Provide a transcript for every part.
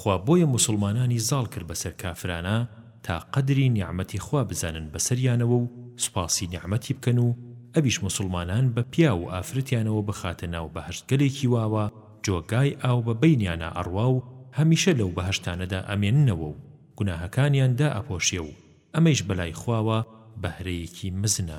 خوا بۆیە موسڵمانانی زاڵ کرد بەسەر کافرانە تا قەدری نیعمەتی خوا بزانن بەسەریانەوە و سوپاسی نیعمەتی بکەن و ئەویش موسڵمانان بە پیاو و ئافرەتیانەوە بخاتە ناو بەهەشتگەلێکی واوە جۆگای ئاو بە بەینیانا ئەڕوا و هەمیشە لەو بەهەشتانەدا ئەمێننەوە و گوناهەکانیان دائەپۆشێ و ئەمەیش بەلای خواوە بەهرەیەکی مەزنە.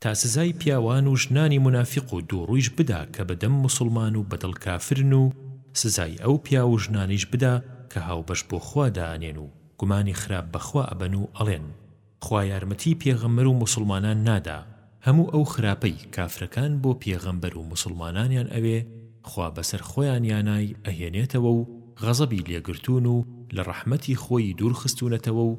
تا سزای پیاوان و ژنانی مونافیق و دووڕوویش بدا کە بە دەم موسڵمان و بە دڵ کافرن و سزای ئەو پیاو و ژنانەیش بدا کە هاوبەش بۆ خوا دائەنێن و گومانی خراپ بە خوا ئەبەن و ئەڵێن خوا یارمەتیی پێغەمبەر و موسڵمانان نادا. هەموو ئەو خراپەی کافرەکان بۆ پێغەمبەر و موسڵمانانیان ئەوێ، خوا بەسەر خۆیانیانای ئەهێنێتەوە و غەزەبی لێگرتوون و لە ڕەحمەتی خۆیی دوورخستوونەتەوە و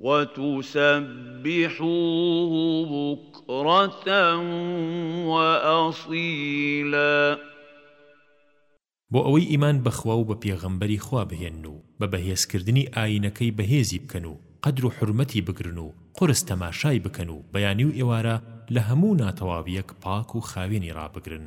وتسبحوه بکرة وأصیلا. بۆ ئەوەی ئیمان بەخوا و بە پێغەمبەری خوا بهێنن و بە بەهێزکردنی ئایینەکەی بەهێزی بکەن و قەدر و حورمەتی بگرن و قورس تەماشای بکەن و بەیانی و ئێوارە لە هەموو ناتەواوییەک پاک و خاوێنی ڕابگرن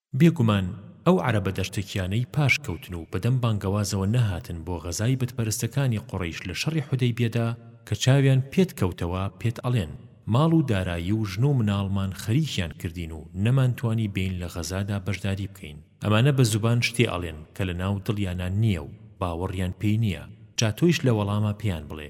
بێ گومان ئەو عەرەبە دەشتەکیانەی پاش کەوتن و بەدەم بانگەوازەوە نەهاتن بۆ غەزای بت پەرستەکانی قوڕەیش لە شەڕی حودەیبیەدا کە چاویان پێت کەوتەوە پێت ئەڵێن ماڵ و دارایی و ژن و مناڵمان خەریکیان کردین و نەمان توانی بێین لە غەزادا بەشداری بکەین ئەمانە بە زوبان شتێ ئەڵێن کە لە ناو دڵیانا نیە و باوەڕیان پێی نیە جا تۆیش لە وەڵاما پێیان بڵێ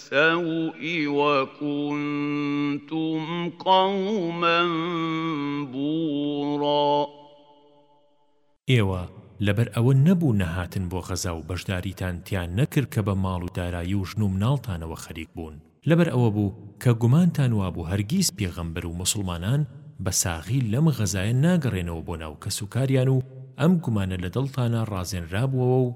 السَّوْءِ وَكُنتُمْ قَوْمًا بُورًا ئێوە لەبەر ئەوە نەبوو نەهاتن بۆ غەزا و بەشداریتان تیا نەکرد کە بە ماڵ و دارایی و ژن و مناڵتانەوە خەریک بوون لەبەر ئەوە بوو کە گومانتان وابوو هەرگیز پێغەمبەر و موسڵمانان بە ساغی لەم غەزایە ناگەڕێنەوە بۆ ناو کەسوکاریان و ئەم گومانە لە دڵتانا ڕازێنرابووەوە و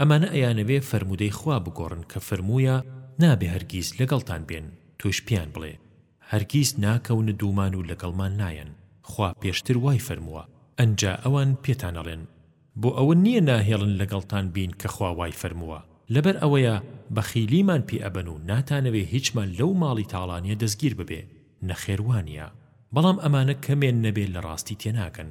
ئەمانە ئەیانەوێ فەرموودەی خوا بگۆڕن کە فەرموویە نابێ هەرگیز لەگەڵتان بێن، تۆش پێیان بڵێ، هەرگیز ناکەونە دوومان و لەگەڵمان نایەن، خوا پێشتر وای فەرمووە، ئەنجا ئەوان پێتان ئەڵێن، بۆ ئەوە نییە ناهێڵن لەگەڵتان بین کە خوا وای فەرمووە، لەبەر ئەوەیە بەخیلیمان پێ ئەبەن و ناتانەوێ هیچمان لەو ماڵی تاڵانییە دەستگیر ببێ، نەخێر وانییە، بەڵام ئەمانە کەمێن نەبێ لە ڕاستی تێناگەن.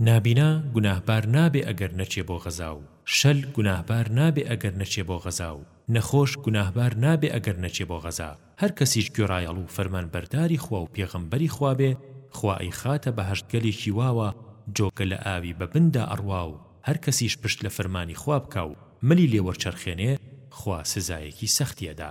نابینا گوناهبار نابێ ئەگەر نەچێ بۆ غەزا و شەل گوناهبار نابێ ئەگەر نەچێ بۆ غەزا و نەخۆش گوناهبار نابێ ئەگەر نەچێ بۆ غەزا هەر کەسیش گوێڕایەڵ و فەرمانبەرداری خوا و پێغەمبەری خوا بێ خوا ئەیخاتە بەهەشتگەلێکی واوە جۆگە لە ئاوی بە بندا ئەڕوا و هەر کەسیش پشت لە فەرمانی خوا بکا و ملی لێ وەرچەرخێنێ خوا سزایەکی سەختی ئەدا.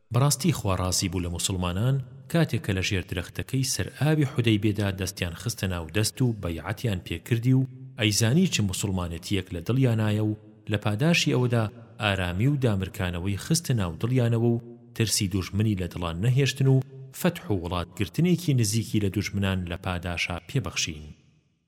بەڕاستی خوا ڕازی بوو لە موسڵمانان کاتێک کە لە ژێر درەختەکەی سەر ئاوی حودەیبێدا دەستیان خستە ناو دەست و بەیعەتیان پێ کردی و ئەیزانی چ موسڵمانەتییەک لە دڵیانایە و لە پاداشی ئەوەدا ئارامی و دامرکانەوەی خستە ناو دڵیانەوە و ترسی دوژمنی لە دڵان نەهێشتن و فەتح و وڵات گرتنێکی نزیکی لە دوژمنان لە پاداشا پێ بەخشین.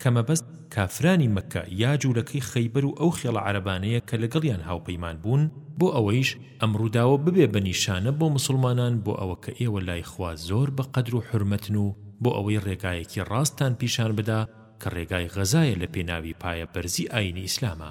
کە مەبەست کافرانی مەککە یا جوولەکەی خەیبەر و ئەو خێڵە عەرەبانەیە کە لەگەڵیان هاوپەیمان بوون، بۆ ئەوەیش ئەم ڕووداوە ببێ بە نیشانە بۆ موسڵمانان بۆ ئەوە کە ئێوە لای خوا زۆر بە قەدر و حورمەتن و بۆ ئەوەی ڕێگایەکی ڕاستتان پیشان بدا کە ڕێگای غەزایە لە پێناوی پایە بەرزی ئایینی ئیسلامە.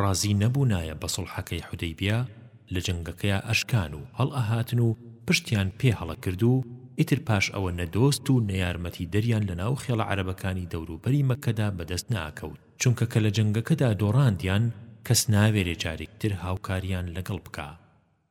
ڕازی نەبونایە بە سوڵحەکەی حودەیبیە لە جەنگەکەیا ئەشکان و هەڵ ئەهاتن و پشتیان پێ هەڵە کرد و ئیتر پاش ئەوە نە دۆست و نە یارمەتی دەریان لە ناو خێڵە عەرەبەکانی دەورو بەری مەکەدا بە دەست نەئەکەوت چونکە کە لە جەنگەکەدا دۆڕاندیان کەس ناوێرێ جاریک تر هاوکاریان لەگەڵ بکا.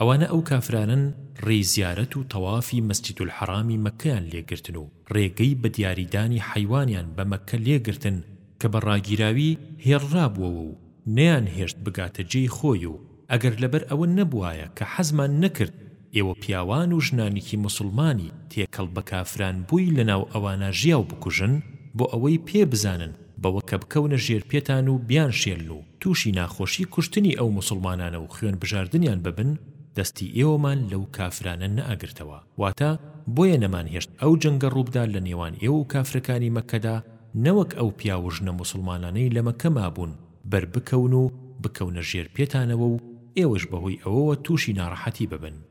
ئەوانە ئەو کافرانەن ڕێی زیارەت و تەوافی مەسجد الحرامی مەککەیان لێ گرتن و ڕێگەی بە دیاری دانی حەیوانیان بە مەککە لێ گرتن کە بە ڕاگیراوی هێڕرابووەوە و نەیان هێشت بگاتە جێی خۆی و ئەگەر لەبەر ئەوە نەبوایە کە حەزمان نەکرد ئێوە پیاوان و ژنانیکی موسڵمانی تێکەڵ بە کافران بووی لەناو ئەوانا ژیاو بکوژن بۆ ئەوەی پێ بزانن بەوە کە بکەونە ژێر پێتان و بیانشێلن و تووشی ناخۆشی کوشتنی ئەو موسڵمانانە و خوێن بژاردنیان ببن، دەستی ئێوەمان لەو کافرانە نەئەگرتەوە، واتە، بۆیە نەمانهێشت ئەو جەنگە ڕووبدات لە نێوان ئێوە و کافرەکانی مەککەدا، نەوەک ئەو پیاو و ژنە موسڵمانانەی لە مەککە مابوون بەربکەون و بکەونە ژێر پێتانەوە و ئێوەش بەهۆی ئەوەوە تووشی ناڕەحەتی ببن.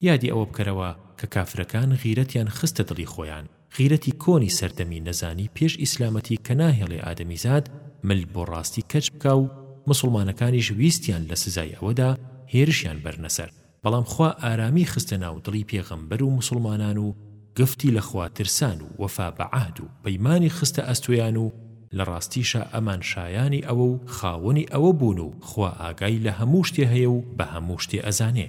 یادی ئەوە بکەرەوە کە کافرەکان غیرەتیان خستە دڵی خۆیان، غیرەتی کۆنی سەردەمی نەزانی پێش ئیسلامەتی کە ناهێڵێ ئادەمیزاد مل بۆ ڕاستی کەچ بکا و موسڵمانەکانیش ویستیان لە سزای ئەوەدا هێرشیان بەرنە سەر بەڵام خوا ئارامی خستە ناو دڵی پێغەمبەر و موسڵمانان و گفتی لە خوا ترسان و وەفا بە عەهد و پەیمانی خستە ئەستۆیان و لە ڕاستیشا ئەمان شایانی ئەوە و خاوەنی ئەوە بوون و خوا ئاگای لە هەموو شتێ هەیە و بە هەموو شتێ ئەزانێ.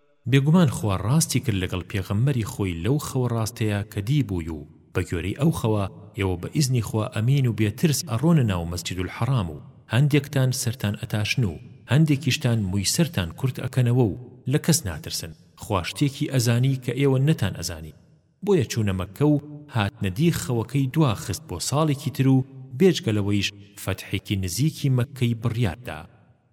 بێگومان خوا ڕاستی کرد لەگەڵ پێغەمبەری خۆی لەو خەوە ڕاستەیا کە دیبووی و بەگوێرەی ئەو خەوە ئێوە بە ئیزنی خوا ئەمین و بێ ترس ئەڕۆنە ناو مەسجد الحرام و هەندێکتان سەرتان ئەتاشن و هەندێکیشتان موی سەرتان کورت ئەکەنەوە و لە کەس ناترسن خوا شتێکی ئەزانی کە ئێوە نەتان ئەزانی بۆیە چوونە مەککە و هاتنە دی خەوەکەی دوا خست بۆ ساڵێکی تر و بێجگە لەوەیش فەتحێکی نزیکی مەککەی بڕیار دا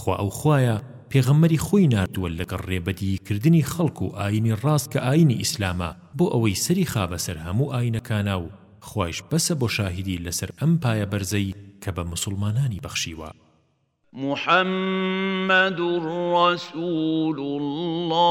خوا ئەو خوایە پێغەمبەری خۆی ناردووە لەگەڵ رێبەدیی کردنی خەڵک و ئایینی راست کە ئایینی ئیسلامە بۆ ئەوەی سەری خا بەسەر هەموو ئایینەکانا و خوایش بەسە بۆ شاهیدی لەسەر ئەم پایە بەرزەی کە بە موسوڵمانانی بەخشیوە. محمد رسول اللە.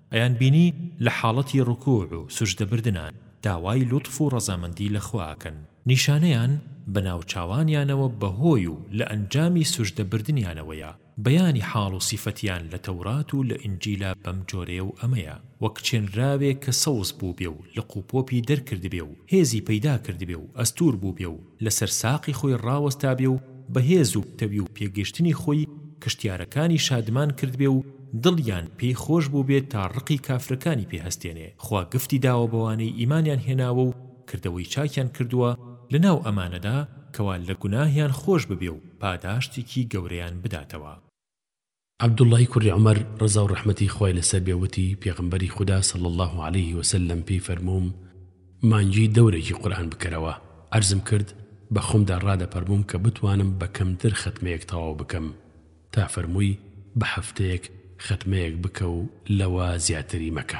ئەیان بینی لە حاڵەتی ڕکوع و سوجدە بردنان داوای لوتف و ڕەزامەندی لە خوا ئەکەن نیشانەیان بە ناو چاوانیانەوە بە هۆی و لە ئەنجامی سوجدە بردنیانەوەیە بەیانی حاڵ و سیفەتیان لە تەورات و لە ئینجیلا بەم جۆرەیە و ئەمەیە وەک چێنراوێک کە سەوز بووبێ و لق و پۆپی دەرکردبێ و هێزی پەیدا کردبێ و ئەستور بووبێ و لەسەر ساقی خۆی ڕاوەستابێ و بە هێز و پتەوی و پێگەشتنی خۆی کشتیارەکانی شادمان کردبێ و دڵیان پێی خۆش بووبێ تا ڕقی کافرەکانی پێ هەستێنێ خوا گفتی داوە بەوانەی ئیمانیان هێناوە و کردەوەی چاکیان کردووە لەناو ئەمانەدا کەوا لە گوناهیان خۆش ببێ و پاداشتێکی گەورەیان بداتەوە. عبداللە ی کوڕی عومەر ڕەزا و ڕەحمەتی خوای لەسەر بێ وتی، پێغەمبەری خودا صلی اللە علیە و سلم پێی فەرمووم، مانگی دەورێکی قورئان بکەرەوە، عەرزم کرد بە خۆمدا ڕادەپەرمووم کە بتوانم بە کەمتر خەتمەیەک تەواو بکەم، تا فەرمووی، بە هەفتەیەک خەتمەیەک بکە و لەوە زیاتری مەکە.